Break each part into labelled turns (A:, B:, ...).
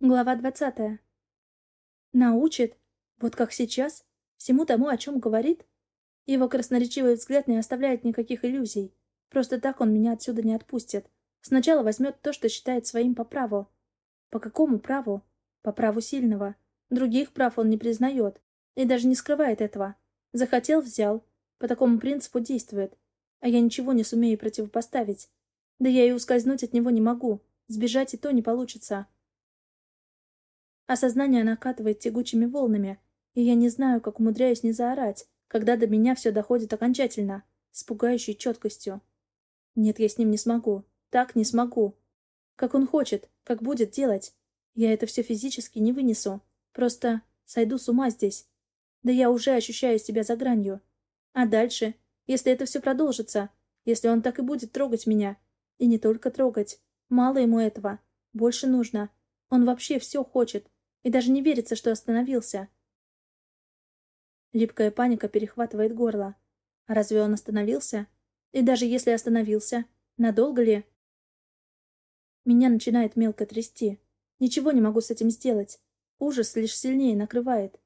A: Глава двадцатая. Научит, вот как сейчас, всему тому, о чем говорит? Его красноречивый взгляд не оставляет никаких иллюзий. Просто так он меня отсюда не отпустит. Сначала возьмет то, что считает своим по праву. По какому праву? По праву сильного. Других прав он не признает. И даже не скрывает этого. Захотел — взял. По такому принципу действует. А я ничего не сумею противопоставить. Да я и ускользнуть от него не могу. Сбежать и то не получится. Осознание накатывает тягучими волнами, и я не знаю, как умудряюсь не заорать, когда до меня все доходит окончательно, с пугающей четкостью. Нет, я с ним не смогу. Так не смогу. Как он хочет, как будет делать. Я это все физически не вынесу. Просто сойду с ума здесь. Да я уже ощущаю себя за гранью. А дальше, если это все продолжится, если он так и будет трогать меня, и не только трогать, мало ему этого, больше нужно. Он вообще все хочет, и даже не верится, что остановился. Липкая паника перехватывает горло. Разве он остановился? И даже если остановился, надолго ли? Меня начинает мелко трясти. Ничего не могу с этим сделать. Ужас лишь сильнее накрывает.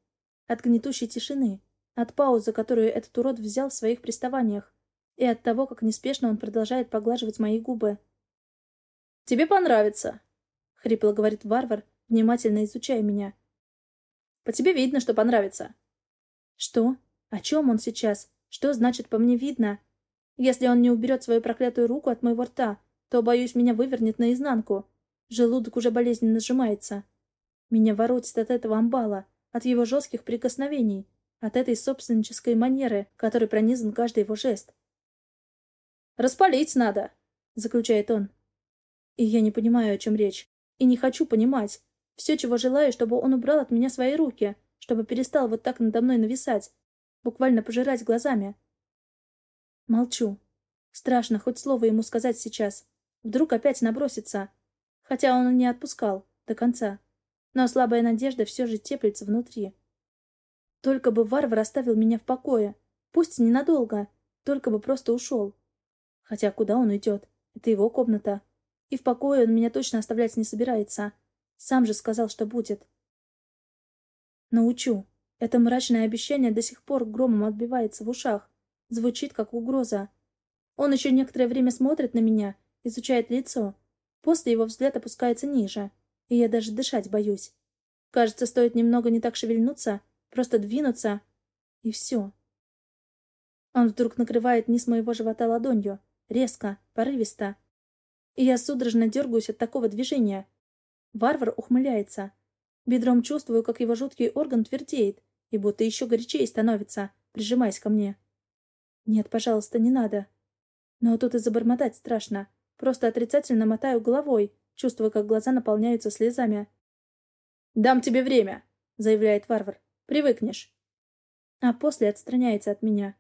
A: От гнетущей тишины, от паузы, которую этот урод взял в своих приставаниях, и от того, как неспешно он продолжает поглаживать мои губы. «Тебе понравится», — хрипло говорит варвар, внимательно изучая меня. «По тебе видно, что понравится». «Что? О чем он сейчас? Что значит «по мне видно»? Если он не уберет свою проклятую руку от моего рта, то, боюсь, меня вывернет наизнанку. Желудок уже болезненно сжимается. Меня воротит от этого амбала, от его жестких прикосновений, от этой собственнической манеры, которой пронизан каждый его жест. «Распалить надо», — заключает он. И я не понимаю, о чем речь. И не хочу понимать. Все, чего желаю, чтобы он убрал от меня свои руки, чтобы перестал вот так надо мной нависать, буквально пожирать глазами. Молчу. Страшно хоть слово ему сказать сейчас. Вдруг опять набросится. Хотя он не отпускал до конца. Но слабая надежда все же теплится внутри. Только бы варвар оставил меня в покое. Пусть ненадолго. Только бы просто ушел. Хотя куда он идет? Это его комната. И в покое он меня точно оставлять не собирается. Сам же сказал, что будет. Научу. Это мрачное обещание до сих пор громом отбивается в ушах. Звучит, как угроза. Он еще некоторое время смотрит на меня, изучает лицо. После его взгляд опускается ниже. И я даже дышать боюсь. Кажется, стоит немного не так шевельнуться, просто двинуться, и все. Он вдруг накрывает низ моего живота ладонью. Резко, порывисто. И я судорожно дергаюсь от такого движения. Варвар ухмыляется. Бедром чувствую, как его жуткий орган твердеет, и будто еще горячее становится, прижимаясь ко мне. Нет, пожалуйста, не надо. Но тут и забормотать страшно. Просто отрицательно мотаю головой, чувствуя, как глаза наполняются слезами. «Дам тебе время», — заявляет варвар. «Привыкнешь». А после отстраняется от меня.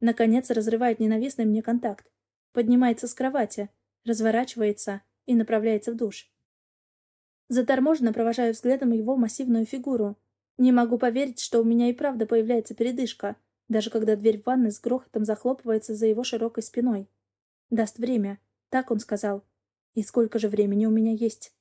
A: Наконец разрывает ненавистный мне контакт. Поднимается с кровати, разворачивается и направляется в душ. Заторможенно провожаю взглядом его массивную фигуру. Не могу поверить, что у меня и правда появляется передышка, даже когда дверь в ванной с грохотом захлопывается за его широкой спиной. Даст время. Так он сказал. И сколько же времени у меня есть?